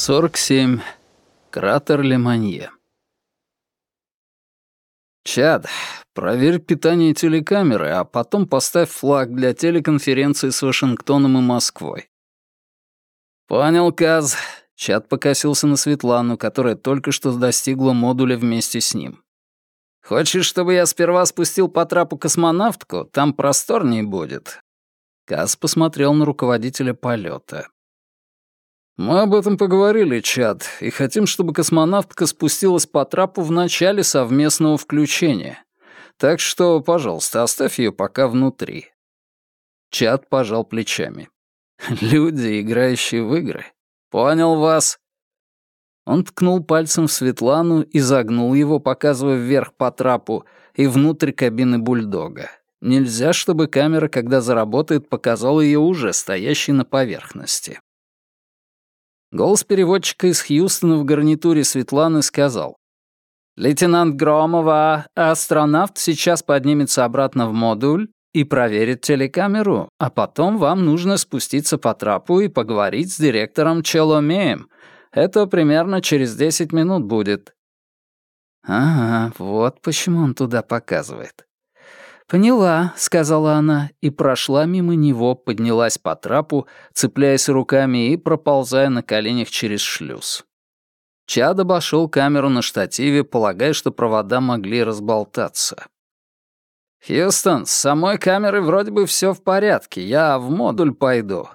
47. Кратер Леманье. Чад, проверь питание телекамеры, а потом поставь флаг для телеконференции с Вашингтоном и Москвой. Понял, Каз. Чад покосился на Светлану, которая только что достигла модуля вместе с ним. Хочешь, чтобы я сперва спустил по трапу космонавтку? Там просторнее будет. Каз посмотрел на руководителя полета. «Мы об этом поговорили, Чад, и хотим, чтобы космонавтка спустилась по трапу в начале совместного включения. Так что, пожалуйста, оставь ее пока внутри». Чад пожал плечами. «Люди, играющие в игры. Понял вас?» Он ткнул пальцем в Светлану и загнул его, показывая вверх по трапу и внутрь кабины бульдога. Нельзя, чтобы камера, когда заработает, показала ее уже стоящей на поверхности. Голос переводчика из Хьюстона в гарнитуре Светланы сказал. «Лейтенант Громова, астронавт сейчас поднимется обратно в модуль и проверит телекамеру, а потом вам нужно спуститься по трапу и поговорить с директором Челомеем. Это примерно через 10 минут будет». «Ага, вот почему он туда показывает. «Поняла», — сказала она, и прошла мимо него, поднялась по трапу, цепляясь руками и проползая на коленях через шлюз. Чад обошел камеру на штативе, полагая, что провода могли разболтаться. «Хьюстон, с самой камерой вроде бы все в порядке, я в модуль пойду».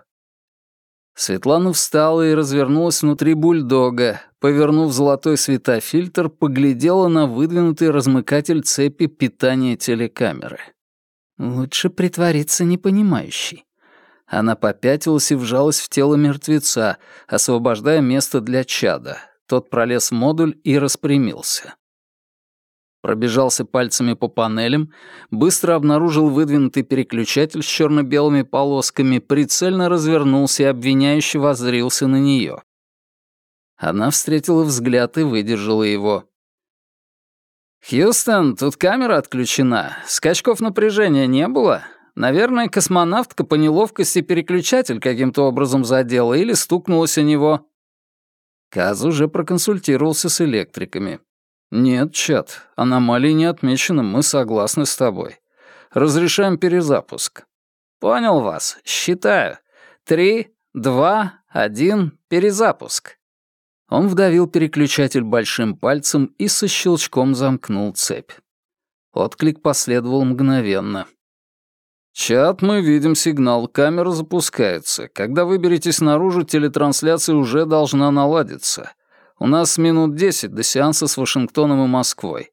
Светлана встала и развернулась внутри бульдога, повернув золотой светофильтр, поглядела на выдвинутый размыкатель цепи питания телекамеры. Лучше притвориться непонимающей. Она попятилась и вжалась в тело мертвеца, освобождая место для чада. Тот пролез в модуль и распрямился. Пробежался пальцами по панелям, быстро обнаружил выдвинутый переключатель с черно-белыми полосками, прицельно развернулся и обвиняюще воззрился на нее. Она встретила взгляд и выдержала его. «Хьюстон, тут камера отключена. Скачков напряжения не было. Наверное, космонавтка по неловкости переключатель каким-то образом задела или стукнулась о него». Каз уже проконсультировался с электриками. «Нет, чат, аномалии не отмечено, мы согласны с тобой. Разрешаем перезапуск». «Понял вас. Считаю. Три, два, один, перезапуск». Он вдавил переключатель большим пальцем и со щелчком замкнул цепь. Отклик последовал мгновенно. «Чат, мы видим сигнал, камера запускается. Когда выберетесь наружу, телетрансляция уже должна наладиться. У нас минут десять до сеанса с Вашингтоном и Москвой.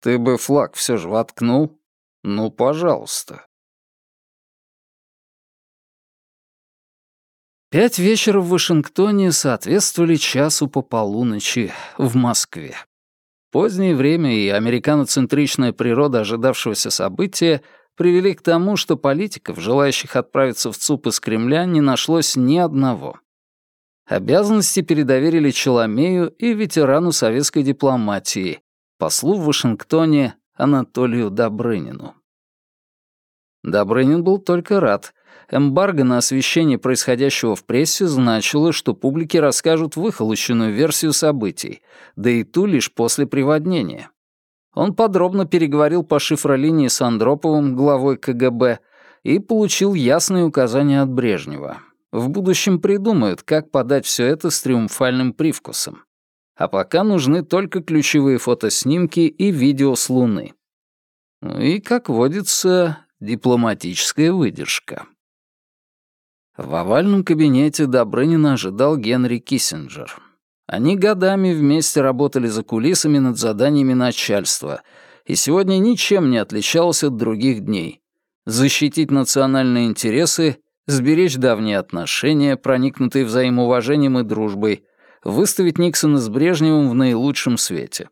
Ты бы флаг все же воткнул? Ну, пожалуйста». Пять вечера в Вашингтоне соответствовали часу по полуночи в Москве. Позднее время и американоцентричная природа ожидавшегося события привели к тому, что политиков, желающих отправиться в ЦУП из Кремля, не нашлось ни одного. Обязанности передоверили Челомею и ветерану советской дипломатии, послу в Вашингтоне Анатолию Добрынину. Добрынин был только рад, эмбарго на освещение происходящего в прессе значило, что публике расскажут выхолощенную версию событий, да и ту лишь после приводнения. Он подробно переговорил по шифролинии с Андроповым, главой КГБ, и получил ясные указания от Брежнева. В будущем придумают, как подать все это с триумфальным привкусом. А пока нужны только ключевые фотоснимки и видео с Луны. Ну и, как водится, дипломатическая выдержка. В овальном кабинете Добрынина ожидал Генри Киссинджер. Они годами вместе работали за кулисами над заданиями начальства, и сегодня ничем не отличался от других дней. Защитить национальные интересы, сберечь давние отношения, проникнутые взаимоуважением и дружбой, выставить Никсона с Брежневым в наилучшем свете.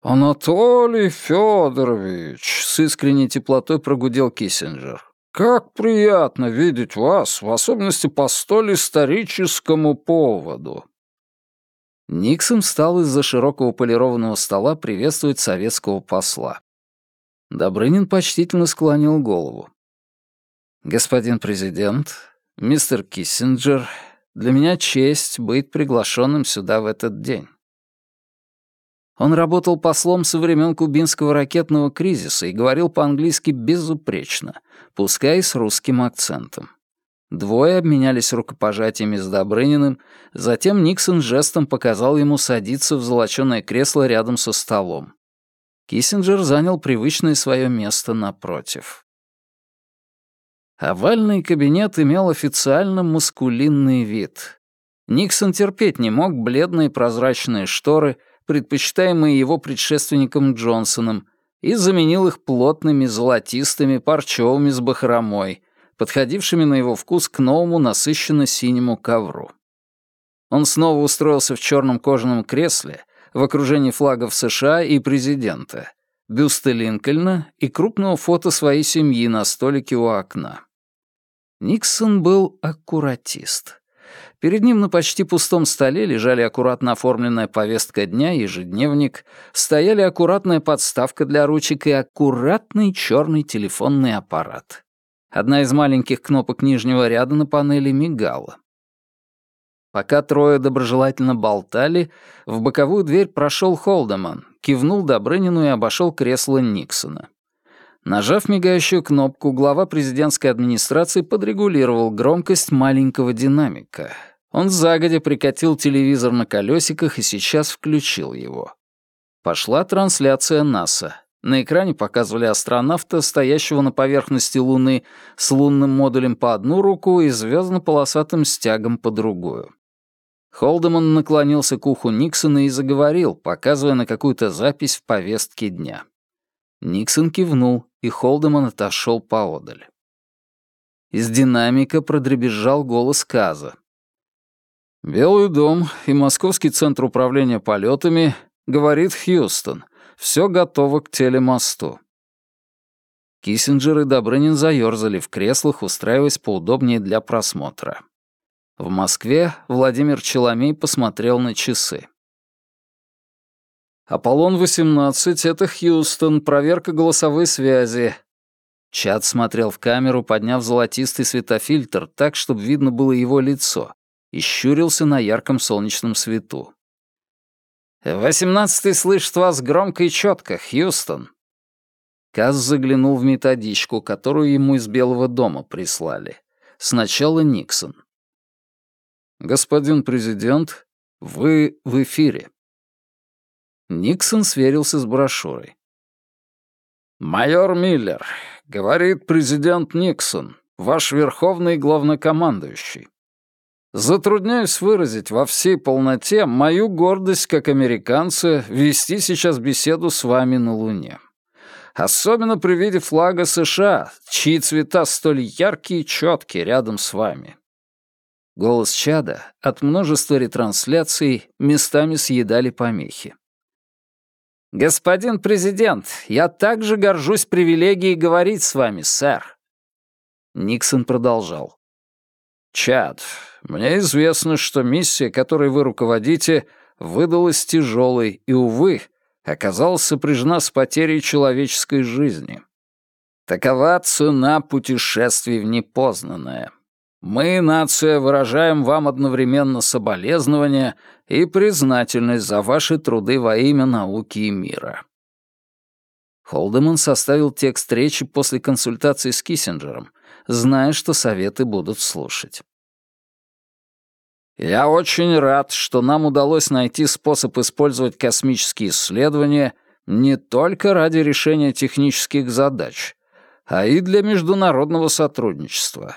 «Анатолий Федорович!» — с искренней теплотой прогудел Киссинджер. «Как приятно видеть вас, в особенности по столь историческому поводу». Никсон встал из-за широкого полированного стола приветствовать советского посла. Добрынин почтительно склонил голову. «Господин президент, мистер Киссинджер, Для меня честь быть приглашенным сюда в этот день. Он работал послом со времен кубинского ракетного кризиса и говорил по-английски безупречно, пускай и с русским акцентом. Двое обменялись рукопожатиями с Добрыниным, затем Никсон жестом показал ему садиться в золочёное кресло рядом со столом. Киссинджер занял привычное свое место напротив. Овальный кабинет имел официально маскулинный вид. Никсон терпеть не мог бледные прозрачные шторы, предпочитаемые его предшественником Джонсоном, и заменил их плотными золотистыми парчевыми с бахромой, подходившими на его вкус к новому насыщенно-синему ковру. Он снова устроился в черном кожаном кресле в окружении флагов США и президента, бюста Линкольна и крупного фото своей семьи на столике у окна. Никсон был аккуратист. Перед ним на почти пустом столе лежали аккуратно оформленная повестка дня, ежедневник, стояли аккуратная подставка для ручек и аккуратный черный телефонный аппарат. Одна из маленьких кнопок нижнего ряда на панели мигала. Пока трое доброжелательно болтали, в боковую дверь прошел Холдеман, кивнул Добрынину и обошел кресло Никсона. Нажав мигающую кнопку, глава президентской администрации подрегулировал громкость маленького динамика. Он загодя прикатил телевизор на колесиках и сейчас включил его. Пошла трансляция НАСА. На экране показывали астронавта, стоящего на поверхности Луны, с лунным модулем по одну руку и звездно-полосатым стягом по другую. Холдеман наклонился к уху Никсона и заговорил, показывая на какую-то запись в повестке дня. Никсон кивнул, и Холдеман отошел поодаль. Из динамика продребезжал голос Каза. «Белый дом и Московский центр управления полетами, говорит Хьюстон, все готово к телемосту». Киссинджер и Добрынин заёрзали в креслах, устраиваясь поудобнее для просмотра. В Москве Владимир Челомей посмотрел на часы. «Аполлон-18, это Хьюстон, проверка голосовой связи». Чад смотрел в камеру, подняв золотистый светофильтр так, чтобы видно было его лицо, и щурился на ярком солнечном свету. «Восемнадцатый слышит вас громко и четко, Хьюстон». Каз заглянул в методичку, которую ему из Белого дома прислали. Сначала Никсон. «Господин президент, вы в эфире». Никсон сверился с брошюрой. «Майор Миллер, — говорит президент Никсон, ваш верховный главнокомандующий. Затрудняюсь выразить во всей полноте мою гордость как американца вести сейчас беседу с вами на Луне. Особенно при виде флага США, чьи цвета столь яркие и четкие рядом с вами. Голос Чада от множества ретрансляций местами съедали помехи. «Господин президент, я также горжусь привилегией говорить с вами, сэр». Никсон продолжал. «Чад, мне известно, что миссия, которой вы руководите, выдалась тяжелой и, увы, оказалась сопряжена с потерей человеческой жизни. Такова цена путешествий в непознанное. Мы, нация, выражаем вам одновременно соболезнования и признательность за ваши труды во имя науки и мира». Холдеман составил текст речи после консультации с Киссинджером, зная, что советы будут слушать. «Я очень рад, что нам удалось найти способ использовать космические исследования не только ради решения технических задач, а и для международного сотрудничества.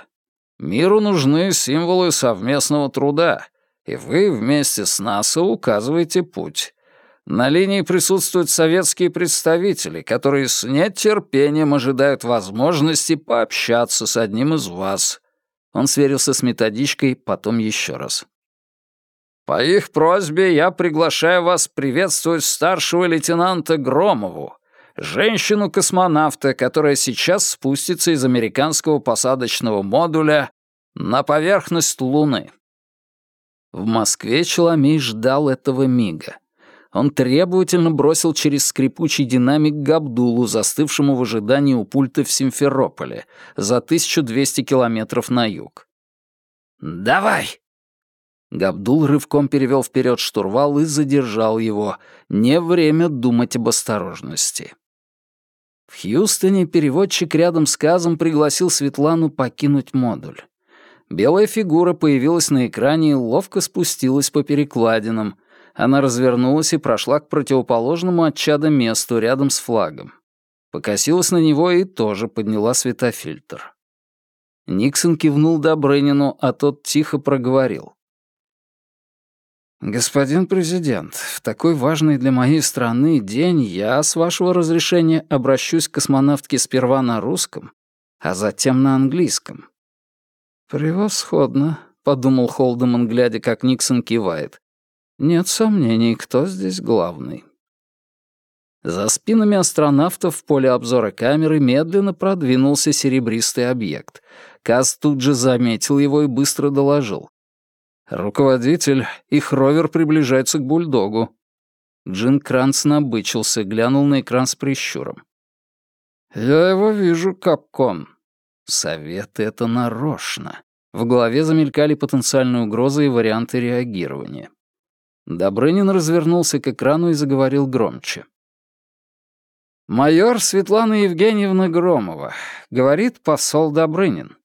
Миру нужны символы совместного труда, и вы вместе с НАСА указываете путь. На линии присутствуют советские представители, которые с нетерпением ожидают возможности пообщаться с одним из вас. Он сверился с методичкой, потом еще раз. По их просьбе я приглашаю вас приветствовать старшего лейтенанта Громову, женщину-космонавта, которая сейчас спустится из американского посадочного модуля на поверхность Луны. В Москве Челомей ждал этого мига. Он требовательно бросил через скрипучий динамик Габдулу, застывшему в ожидании у пульта в Симферополе, за 1200 километров на юг. «Давай!» Габдул рывком перевел вперед штурвал и задержал его. Не время думать об осторожности. В Хьюстоне переводчик рядом с Казом пригласил Светлану покинуть модуль. Белая фигура появилась на экране и ловко спустилась по перекладинам. Она развернулась и прошла к противоположному от чада месту рядом с флагом. Покосилась на него и тоже подняла светофильтр. Никсон кивнул Добрынину, а тот тихо проговорил. «Господин президент, в такой важный для моей страны день я, с вашего разрешения, обращусь к космонавтке сперва на русском, а затем на английском». «Превосходно», — подумал Холдеман, глядя, как Никсон кивает. «Нет сомнений, кто здесь главный». За спинами астронавтов в поле обзора камеры медленно продвинулся серебристый объект. Каз тут же заметил его и быстро доложил. «Руководитель, их ровер приближается к бульдогу». Джин Кранц набычился, глянул на экран с прищуром. «Я его вижу, Капкон». Совет это нарочно. В голове замелькали потенциальные угрозы и варианты реагирования. Добрынин развернулся к экрану и заговорил громче. «Майор Светлана Евгеньевна Громова», — говорит посол Добрынин.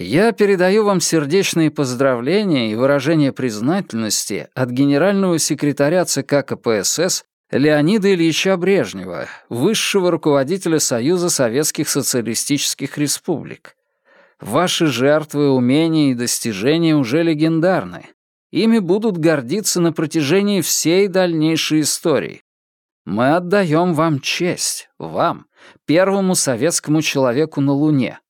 Я передаю вам сердечные поздравления и выражения признательности от генерального секретаря ЦК КПСС Леонида Ильича Брежнева, высшего руководителя Союза Советских Социалистических Республик. Ваши жертвы, умения и достижения уже легендарны. Ими будут гордиться на протяжении всей дальнейшей истории. Мы отдаем вам честь, вам, первому советскому человеку на Луне,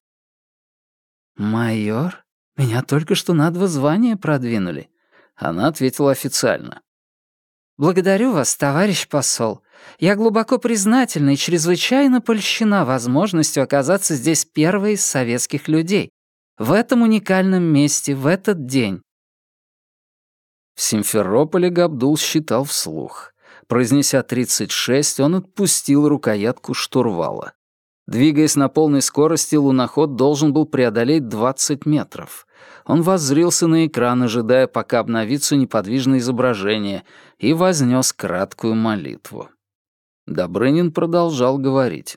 «Майор? Меня только что на два звания продвинули». Она ответила официально. «Благодарю вас, товарищ посол. Я глубоко признательна и чрезвычайно польщена возможностью оказаться здесь первой из советских людей. В этом уникальном месте, в этот день». В Симферополе Габдул считал вслух. Произнеся 36, он отпустил рукоятку штурвала. Двигаясь на полной скорости, луноход должен был преодолеть 20 метров. Он воззрился на экран, ожидая, пока обновится неподвижное изображение, и вознес краткую молитву. Добрынин продолжал говорить.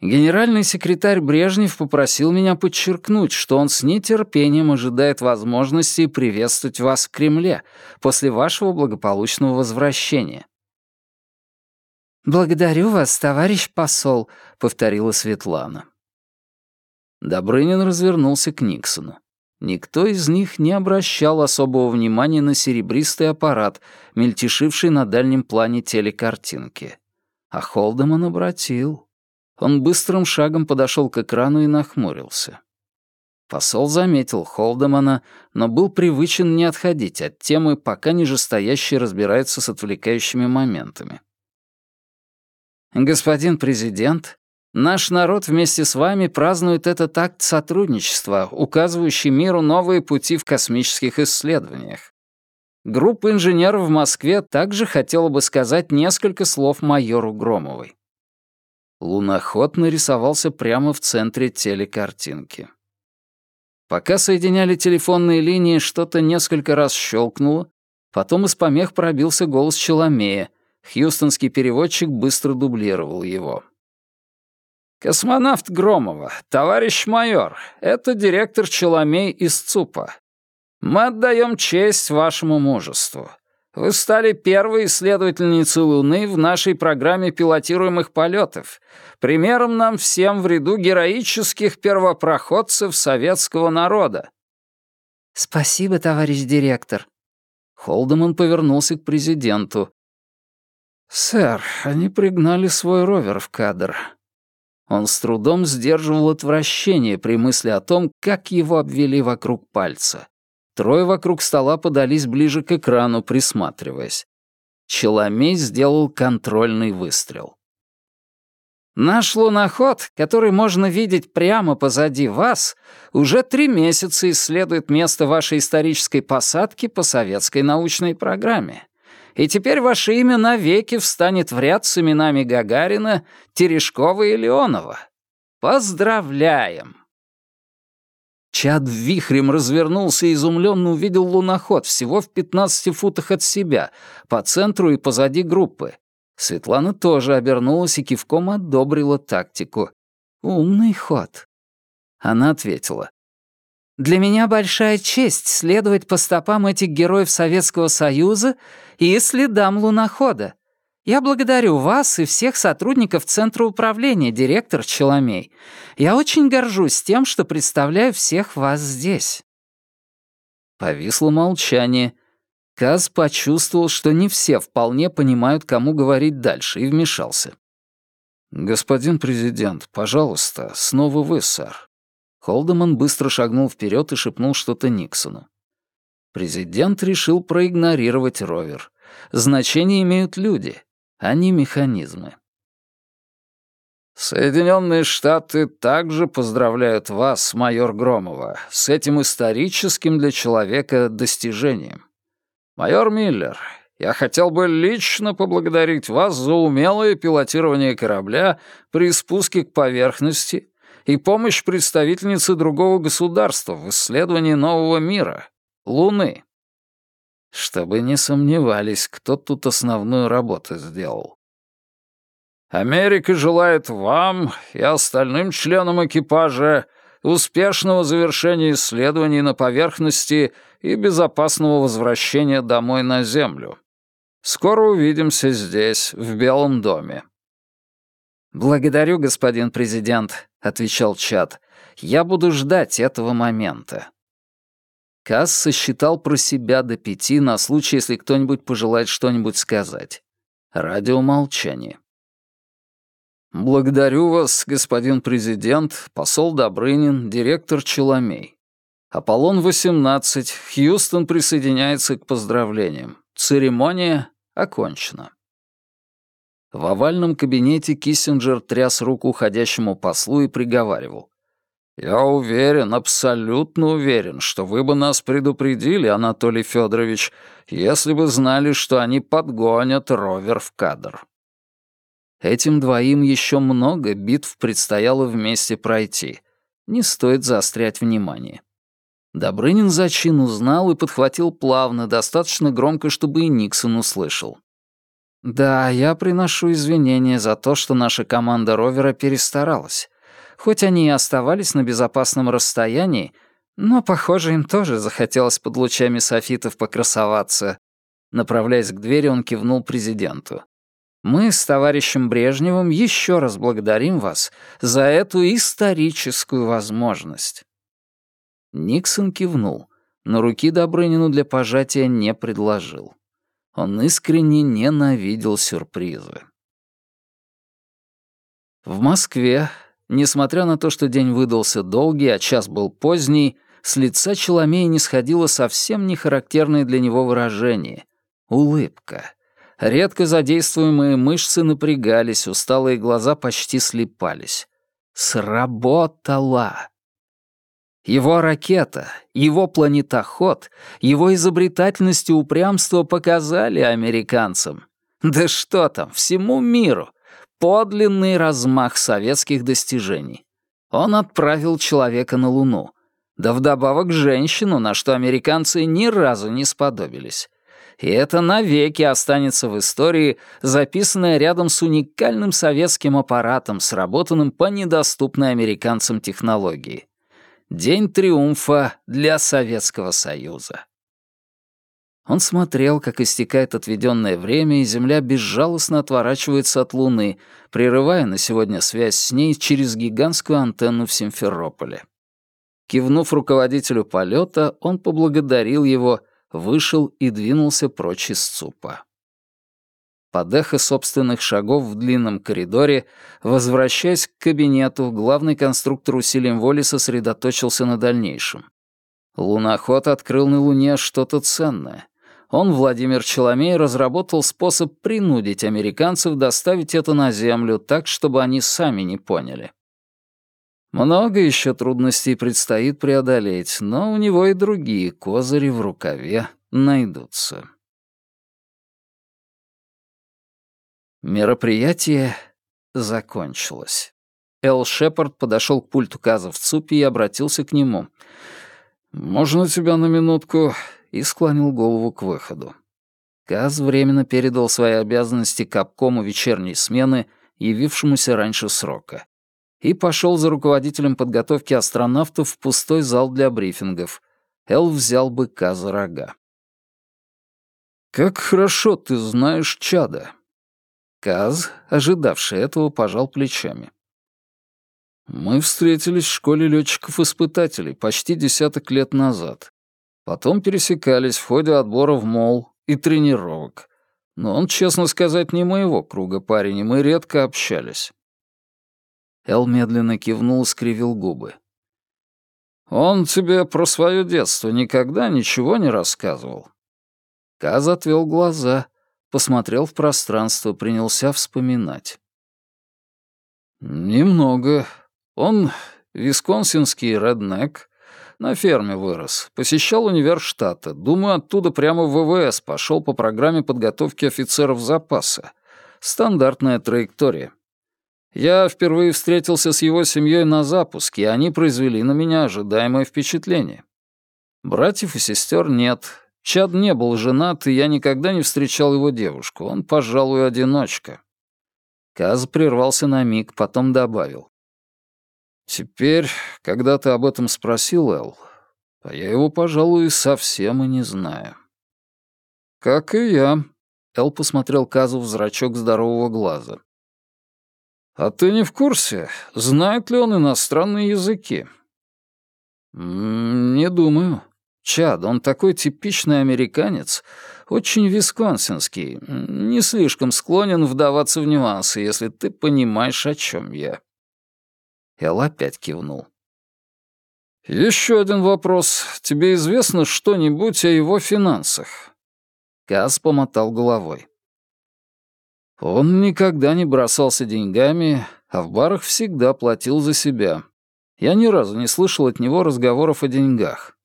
Генеральный секретарь Брежнев попросил меня подчеркнуть, что он с нетерпением ожидает возможности приветствовать вас в Кремле после вашего благополучного возвращения. «Благодарю вас, товарищ посол», — повторила Светлана. Добрынин развернулся к Никсону. Никто из них не обращал особого внимания на серебристый аппарат, мельтешивший на дальнем плане телекартинки. А Холдеман обратил. Он быстрым шагом подошел к экрану и нахмурился. Посол заметил Холдемана, но был привычен не отходить от темы, пока нижестоящий разбирается с отвлекающими моментами. Господин президент, наш народ вместе с вами празднует этот акт сотрудничества, указывающий миру новые пути в космических исследованиях. Группа инженеров в Москве также хотела бы сказать несколько слов майору Громовой. Луноход нарисовался прямо в центре телекартинки. Пока соединяли телефонные линии, что-то несколько раз щелкнуло, потом из помех пробился голос Челомея, Хьюстонский переводчик быстро дублировал его. «Космонавт Громова, товарищ майор, это директор Челомей из ЦУПа. Мы отдаем честь вашему мужеству. Вы стали первой исследовательницей Луны в нашей программе пилотируемых полетов, примером нам всем в ряду героических первопроходцев советского народа». «Спасибо, товарищ директор». Холдеман повернулся к президенту. «Сэр, они пригнали свой ровер в кадр». Он с трудом сдерживал отвращение при мысли о том, как его обвели вокруг пальца. Трое вокруг стола подались ближе к экрану, присматриваясь. Челомей сделал контрольный выстрел. «Наш луноход, который можно видеть прямо позади вас, уже три месяца исследует место вашей исторической посадки по советской научной программе и теперь ваше имя навеки встанет в ряд с именами Гагарина, Терешкова и Леонова. Поздравляем!» Чад вихрем развернулся и изумленно увидел луноход всего в 15 футах от себя, по центру и позади группы. Светлана тоже обернулась и кивком одобрила тактику. «Умный ход». Она ответила. «Для меня большая честь следовать по стопам этих героев Советского Союза и следам лунохода. Я благодарю вас и всех сотрудников Центра управления, директор Челомей. Я очень горжусь тем, что представляю всех вас здесь». Повисло молчание. Каз почувствовал, что не все вполне понимают, кому говорить дальше, и вмешался. «Господин президент, пожалуйста, снова вы, сэр». Холдеман быстро шагнул вперед и шепнул что-то Никсону. Президент решил проигнорировать ровер. Значение имеют люди — а не механизмы. Соединенные Штаты также поздравляют вас, майор Громова, с этим историческим для человека достижением. Майор Миллер, я хотел бы лично поблагодарить вас за умелое пилотирование корабля при спуске к поверхности и помощь представительнице другого государства в исследовании нового мира — Луны. Чтобы не сомневались, кто тут основную работу сделал. Америка желает вам и остальным членам экипажа успешного завершения исследований на поверхности и безопасного возвращения домой на Землю. Скоро увидимся здесь, в Белом доме». «Благодарю, господин президент», — отвечал Чат. «Я буду ждать этого момента». Касс сосчитал про себя до пяти на случай, если кто-нибудь пожелает что-нибудь сказать. Радиомолчание. «Благодарю вас, господин президент, посол Добрынин, директор Челомей. Аполлон-18, Хьюстон присоединяется к поздравлениям. Церемония окончена». В овальном кабинете Киссинджер тряс руку уходящему послу и приговаривал. «Я уверен, абсолютно уверен, что вы бы нас предупредили, Анатолий Федорович, если бы знали, что они подгонят ровер в кадр». Этим двоим еще много битв предстояло вместе пройти. Не стоит заострять внимание. Добрынин зачин узнал и подхватил плавно, достаточно громко, чтобы и Никсон услышал. «Да, я приношу извинения за то, что наша команда ровера перестаралась. Хоть они и оставались на безопасном расстоянии, но, похоже, им тоже захотелось под лучами софитов покрасоваться. Направляясь к двери, он кивнул президенту. «Мы с товарищем Брежневым еще раз благодарим вас за эту историческую возможность». Никсон кивнул, но руки Добрынину для пожатия не предложил. Он искренне ненавидел сюрпризы. В Москве Несмотря на то, что день выдался долгий, а час был поздний, с лица Челомея не сходило совсем не характерное для него выражение — улыбка. Редко задействуемые мышцы напрягались, усталые глаза почти слепались. Сработало! Его ракета, его планетоход, его изобретательность и упрямство показали американцам. Да что там, всему миру, Подлинный размах советских достижений. Он отправил человека на Луну. Да вдобавок женщину, на что американцы ни разу не сподобились. И это навеки останется в истории, записанное рядом с уникальным советским аппаратом, сработанным по недоступной американцам технологии. День триумфа для Советского Союза. Он смотрел, как истекает отведенное время, и Земля безжалостно отворачивается от Луны, прерывая на сегодня связь с ней через гигантскую антенну в Симферополе. Кивнув руководителю полета, он поблагодарил его, вышел и двинулся прочь из ЦУПа. Под эхо собственных шагов в длинном коридоре, возвращаясь к кабинету, главный конструктор усилием воли сосредоточился на дальнейшем. Луноход открыл на Луне что-то ценное — он, Владимир Челомей, разработал способ принудить американцев доставить это на Землю так, чтобы они сами не поняли. Много еще трудностей предстоит преодолеть, но у него и другие козыри в рукаве найдутся. Мероприятие закончилось. Эл Шепард подошел к пульту Каза в ЦУПе и обратился к нему. «Можно тебя на минутку?» и склонил голову к выходу. Каз временно передал свои обязанности капкому вечерней смены, явившемуся раньше срока, и пошел за руководителем подготовки астронавтов в пустой зал для брифингов. Эл взял быка за рога. «Как хорошо ты знаешь чада!» Каз, ожидавший этого, пожал плечами. «Мы встретились в школе летчиков-испытателей почти десяток лет назад. Потом пересекались в ходе отбора в мол и тренировок. Но он, честно сказать, не моего круга парень, и мы редко общались. Эл медленно кивнул и скривил губы. «Он тебе про свое детство никогда ничего не рассказывал?» Каз отвел глаза, посмотрел в пространство, принялся вспоминать. «Немного. Он висконсинский реднек, на ферме вырос. Посещал универштата. Думаю, оттуда прямо в ВВС пошел по программе подготовки офицеров запаса. Стандартная траектория. Я впервые встретился с его семьей на запуске, и они произвели на меня ожидаемое впечатление. Братьев и сестер нет. Чад не был женат, и я никогда не встречал его девушку. Он, пожалуй, одиночка. Каз прервался на миг, потом добавил. Теперь, когда ты об этом спросил, Эл, а я его, пожалуй, совсем и не знаю. Как и я. Эл посмотрел Казу в зрачок здорового глаза. А ты не в курсе, знает ли он иностранные языки? Не думаю. Чад, он такой типичный американец, очень висконсинский, не слишком склонен вдаваться в нюансы, если ты понимаешь, о чем я. Эл опять кивнул. «Еще один вопрос. Тебе известно что-нибудь о его финансах?» Каз помотал головой. Он никогда не бросался деньгами, а в барах всегда платил за себя. Я ни разу не слышал от него разговоров о деньгах.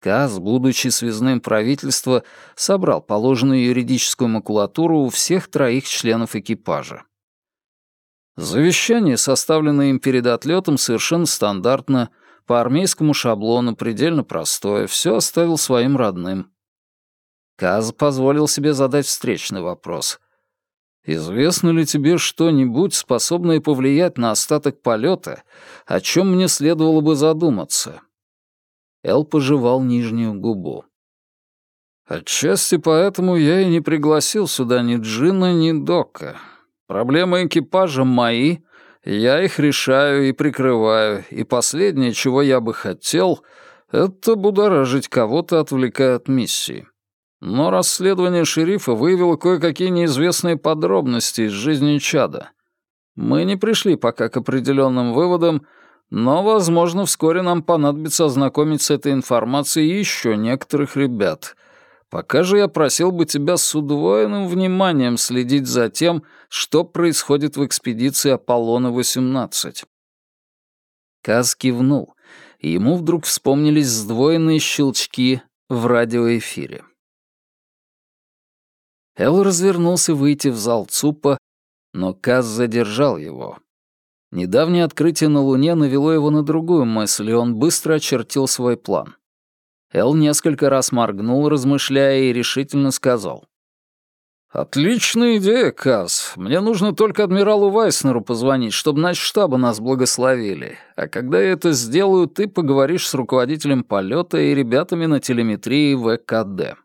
Каз, будучи связным правительства, собрал положенную юридическую макулатуру у всех троих членов экипажа. Завещание, составленное им перед отлетом, совершенно стандартно, по армейскому шаблону, предельно простое, все оставил своим родным. Каз позволил себе задать встречный вопрос. «Известно ли тебе что-нибудь, способное повлиять на остаток полета, о чем мне следовало бы задуматься?» Эл пожевал нижнюю губу. «Отчасти поэтому я и не пригласил сюда ни Джина, ни Дока. Проблемы экипажа мои, я их решаю и прикрываю, и последнее, чего я бы хотел, это будоражить кого-то, отвлекая от миссии. Но расследование шерифа выявило кое-какие неизвестные подробности из жизни Чада. Мы не пришли пока к определенным выводам, но, возможно, вскоре нам понадобится ознакомить с этой информацией еще некоторых ребят — Пока же я просил бы тебя с удвоенным вниманием следить за тем, что происходит в экспедиции Аполлона-18». Каз кивнул, ему вдруг вспомнились сдвоенные щелчки в радиоэфире. Эл развернулся выйти в зал ЦУПа, но Каз задержал его. Недавнее открытие на Луне навело его на другую мысль, и он быстро очертил свой план. Эл несколько раз моргнул, размышляя, и решительно сказал. «Отличная идея, Каз. Мне нужно только адмиралу Вайснеру позвонить, чтобы наш штаба нас благословили. А когда я это сделаю, ты поговоришь с руководителем полета и ребятами на телеметрии ВКД».